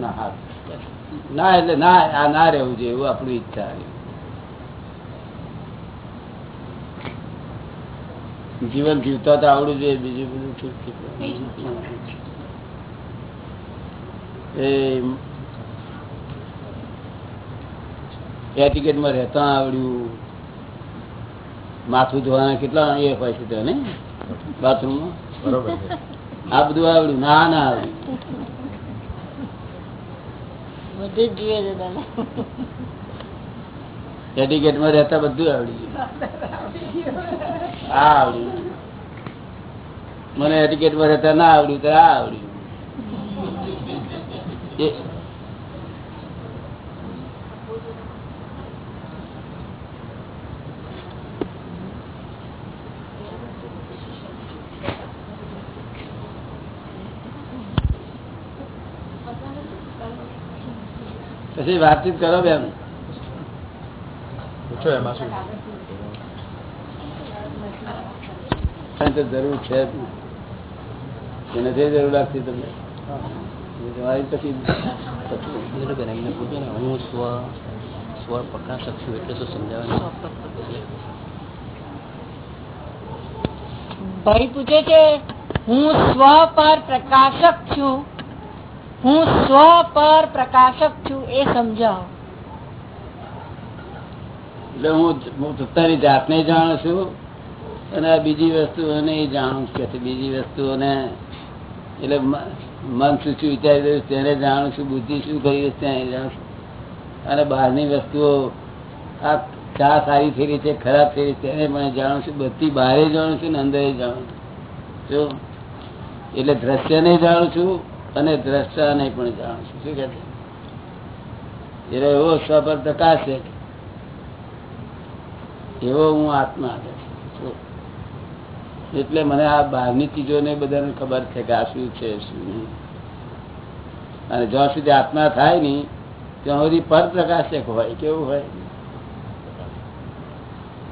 ના એટલે ના આ ના રહેવું જોઈએ એવું આપણી ઈચ્છા જીવન જીવતા તો આવડું જોઈએ બીજું બધું ઠીક ઠીક એ એટિકેટમાં રહેતા આવડ્યું. માથું ધોવાના કેટલા એ હોય છે તો બાથરૂમમાં? બરોબર આ બધું આવડ્યું. ના ના આવડ્યું. બધું જ જોઈએ છે દાદા એટિકેટમાં રહેતા બધું આવડી ગયું આ આવડ્યું. મને એટિકેટમાં રહેતા ના આવડ્યું તો આ આવડ્યું એ- પછી વાતચીત કરો બેન. જરૂર છે. એને જે જરૂર લાગતી તમને. તમારી પછી બેન એમને પૂછો ને હું સ્વ સ્વ પ્રકાશક છું એટલે શું સમજાવવાનું ભાઈ પૂછે છે હું સ્વ પર પ્રકાશક છું? હું સ્વ પર પ્રકાશક છું, એ સમજાવો. એટલે હું પોતાની જાતને જાણું છું અને આ બીજી વસ્તુઓને ય જાણું કે. બીજી વસ્તુઓને એટલે મન શું શું વિચારી રહ્યું તેને જાણું છું, બુદ્ધિ શું કરી ત્યાં જાણું છું. અને બહારની વસ્તુઓ આ ચા સારી થઈ છે, ખરાબ રહી છે, તેને પણ જાણું છું. બધી બહારે જાણું છું ને અંદર જાણું છું. એટલે દ્રશ્યને જાણું છું અને દ્રષ્ટાને પણ જાણું છું. શું કે એવો સ્વપર પ્રકાશ છે એવો હું આત્મા. એટલે મને આ બહારની ચીજોને બધાને ખબર છે કે આ શું છે, શું અને જ્યાં સુધી આત્મા થાય નહીં, ત્યાં સુધી પર પ્રકાશક હોય, કેવું હોય?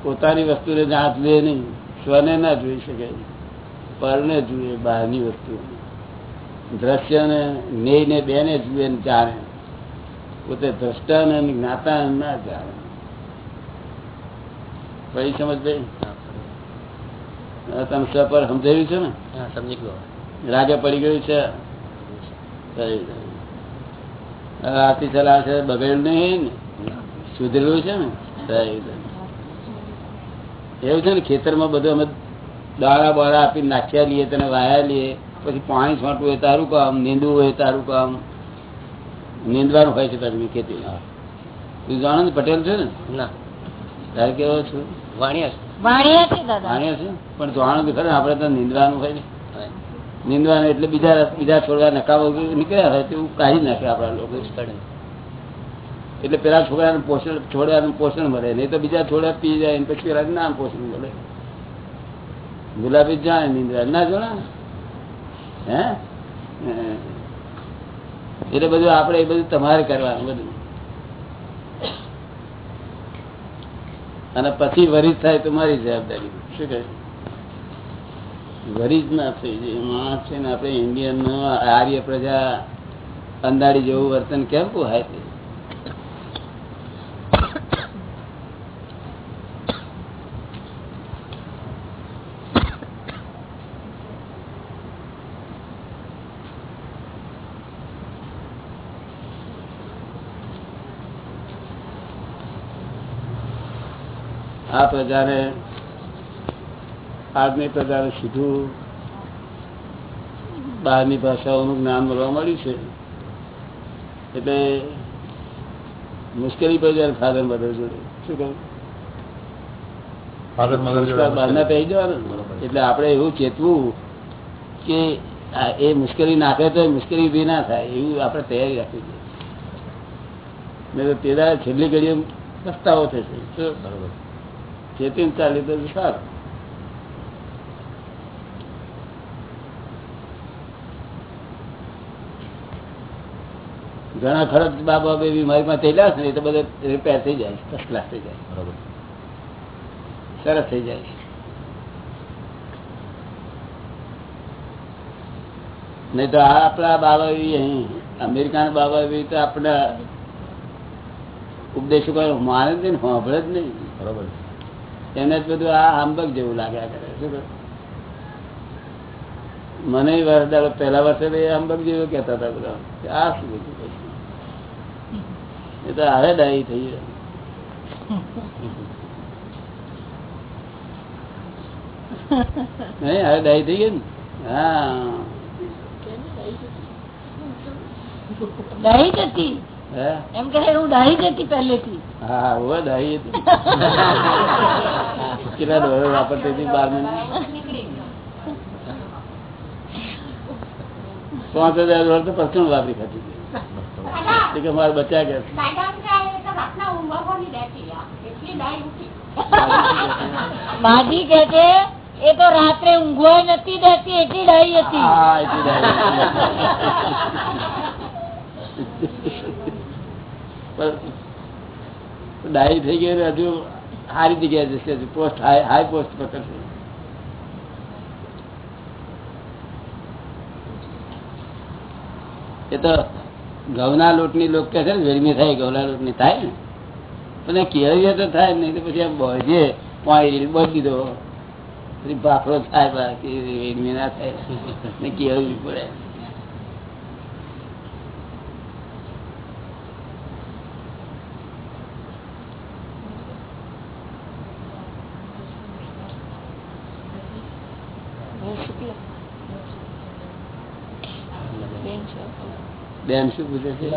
પોતાની વસ્તુને જાંચવે નહીં, સ્વને ના જોઈ શકે. પરને જુએ બહારની વસ્તુ દ્રશ્યને ને બેને જુએ ને જાણે. પોતે દ્રષ્ટા ને જ્ઞાતા ના જાણે. કઈ સમજ ભાઈ તમે સ્વપર સમજાવ્યું છે ને? સમજી ગયો. રાગે પડી ગયું છે. આથી ચલાવે છે બગડ્યું નહીં ને? સુધરેલું છે ને? એવું છે ને ખેતરમાં બધું અમે દાણા બાળા આપી નાખ્યા લઈએ તેને વાયા લઈએ. પછી પાણી છોટવું હોય તારું કામ નીંદવું હોય તારું કામ. નીંદવાનું હોય છે તારી ખેતી તું જાણો ને પટેલ છે ને? ના. તારે કેવો છું? વાણિયા વાણિયા છે દાદા. જાણ્યો છે? પણ જાણો કે ખરે આપણે તો નીંદવાનું હોય ને. નીંદવાનું એટલે બીજા બીજા છોડવા નકામો નીકળ્યા હોય તેવું કાઢી નાખે આપણા લોકો. એટલે પેલા છોકરાને પોષણ છોડવાનું પોષણ મળે. નહીં તો બીજા છોડ્યા પી જાય ને પછી પેલા નામ પોષણ મળે. ગુલાબી જાણે નિંદ્રા ના જો એટલે બધું આપણે એ બધું તમારે કરવાનું બધું. અને પછી વરિજ થાય તો મારી જવાબદારી. શું કહે? વરિજ ના થઈ જાય માણસ છે ને આપણે ઇન્ડિયન આર્ય પ્રજા અંદાડી જેવું વર્તન કેમ પોહાય? છે આ પ્રજાને આજની પ્રજાને સીધું બહારની ભાષાઓનું જ્ઞાન મળવા મળ્યું છે. એટલે મુશ્કેલી પડી જાય ફાધર મધર જોડે શું કહું બહારના જવાનું? એટલે આપણે એવું ચેતવું કે એ મુશ્કેલી નાખે તો મુશ્કેલી ઊભી ના થાય એવું આપણે તૈયારી રાખવી જોઈએ. નહીં તો તેના છેલ્લી ઘડીએ પસ્તાવો થશે. બરોબર. ચેતીને ચાલી તો સારું. ઘણા ખરચ બાબા બે બીમારીમાં થયેલા છે ને તો બધે રિપેર થઈ જાય ફર્સ્ટ ક્લાસ થઈ જાય. બરોબર. સરસ થઈ જાય. નહીં તો આ આપણા બાબા બી અહીં અમેરિકાના બાબા બી તો આપણા ઉપદેશો માને જ નહીં સાંભળે જ નહીં. બરોબર. એને જ બધું આ આંબક જેવું લાગ્યા કરે શું મને વર્ષ પહેલા વર્ષે આંબક જેવું કેતા હતા બધા. આ શું બધું એ તો હવે ડાઈ થઈ ગયો. નહીં હવે ડાઈ થઈ ગઈ ને? હા. ડાઈ જતી? એમ કે હું દહી જતી પહેલેથી. હા હવે ડાઈ હતી. કેટલા ડોલર વાપરતી હતી બાર મહિના પાંચ હજાર ડોલર તો પર્સનલ વાપરી ખાતી હતી એટલે કે મારા બચ્ચા કે માજી કે છે એ તો રાત્રે ઊંઘવા નથી દેતી એટલી દહી હતી. હા એટલી ડાઈ ડાઈ થઈ ગઈ હજુ સારી જગ્યાએ જશે, હજુ પોસ્ટ હાઈ હાઈ પોસ્ટ પકડશે એ તો ઘઉંના લોટની લોક કે છે ને ગરમી થાય ઘઉંના લોટની થાય ને. પણ કેળવીએ તો થાય નહીં, તો પછી આમ બળજે પાણી બળી દીધો પછી ભાખરો થાય, બાકી ગરમી ના થાય. ને કેળવી પડે. બેન શું પૂછે છે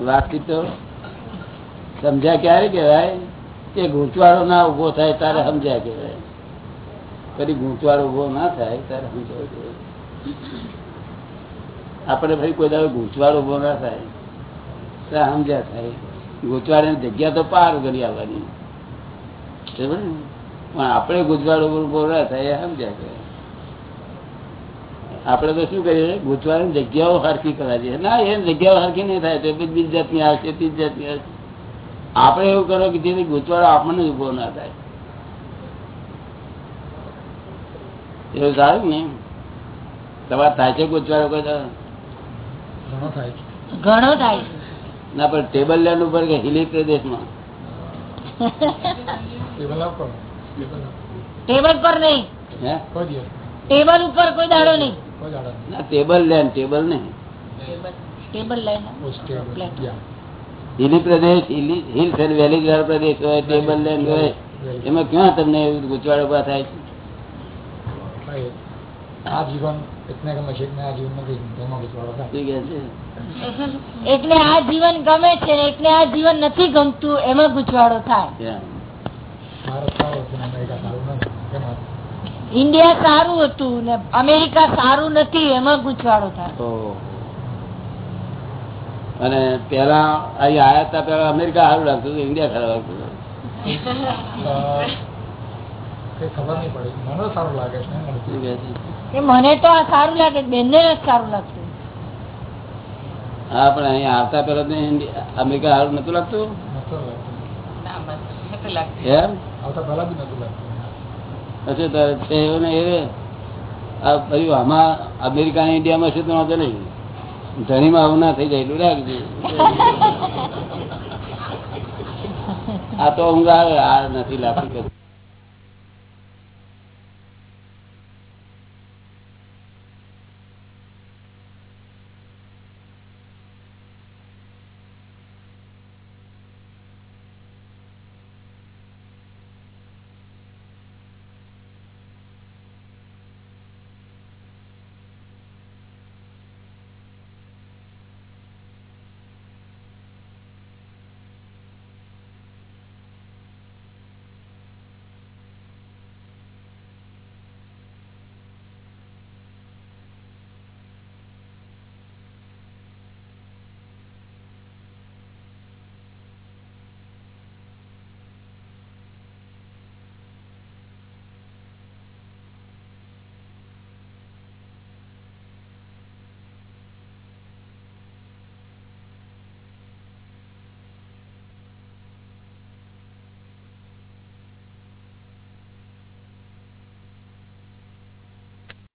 વાતચીત તો સમજ્યા ક્યારે કેવાય કે ગૂંચવાડો ના ઊભો થાય તારે સમજ્યા કેવાય કદી ગૂંચવાડો ઊભો ના થાય તારે સમજાય. આપણે ભાઈ કોઈ દાડો ગૂંચવાડો ઊભો ના થાય ત્યારે સમજ્યા થાય ગૂંચવાડાની જગ્યા તો પાર કરી આવવાની? પણ આપણે ગુજવાળ ઉપર ઊભો થાય એ સમજ્યા કે આપણે તો શું કરીએ? ગુજવાળ જગ્યાઓ હરખી કરવા ના એ જગ્યાઓ હરખી નહીં થાય તો બીજી જાતની આવશે ત્રીજી જાતની આવશે. આપણે એવું કરો કે જેથી ગુજવાળો આપણને ઊભો ના થાય. એવું સારું ને તમારે થાય છે ગુજવાળો કોઈ ઘણો થાય છે. ઘણો થાય છે. ના પણ ટેબલ લેન્ડ ઉપર કે હિલી પ્રદેશમાં? ટેબલ પર. નહીં. હે? કોઈ દિવસ. ટેબલ ઉપર કોઈ દાડો નહીં. ના ટેબલ લેન ટેબલ નહીં. ટેબલ લેન હિલી પ્રદેશ હિલી હિલ્સ અને વેલી વાળો પ્રદેશ હોય ટેબલ લેન્ડ હોય. એમાં ક્યાં તમને એવું ગૂંચવાડ ઊભા થાય છે? આ જીવન એટલે ગમે છે. એકને આ જીવન ગમે છે એટલે આ જીવન નથી ગમતું એમાં ગૂંચવાડો થાય. સારો સારું ઇન્ડિયા સારું હતું ને અમેરિકા સારું નથી એમાં ગૂંચવાડો થાય. અને પેલા અહીં આયા હતા પેલા અમેરિકા સારું લાગતું હતું ઇન્ડિયા ખરાબ લાગતું હતું. કઈ ખબર નહીં પડી. મને સારું લાગે છે? મને તો આ સારું લાગે બેનને નથી સારું લાગતું. હા પણ અહીંયા આવતા પેલા અમેરિકા સારું નતું લાગતું? અમેરિકા ઇન્ડિયામાં છે તો વાંધો નહીં. ધણીમાં આવું ના થઈ જાય એટલું રાખજો આ તો ઊંઘ આવે આ નથી લાગતું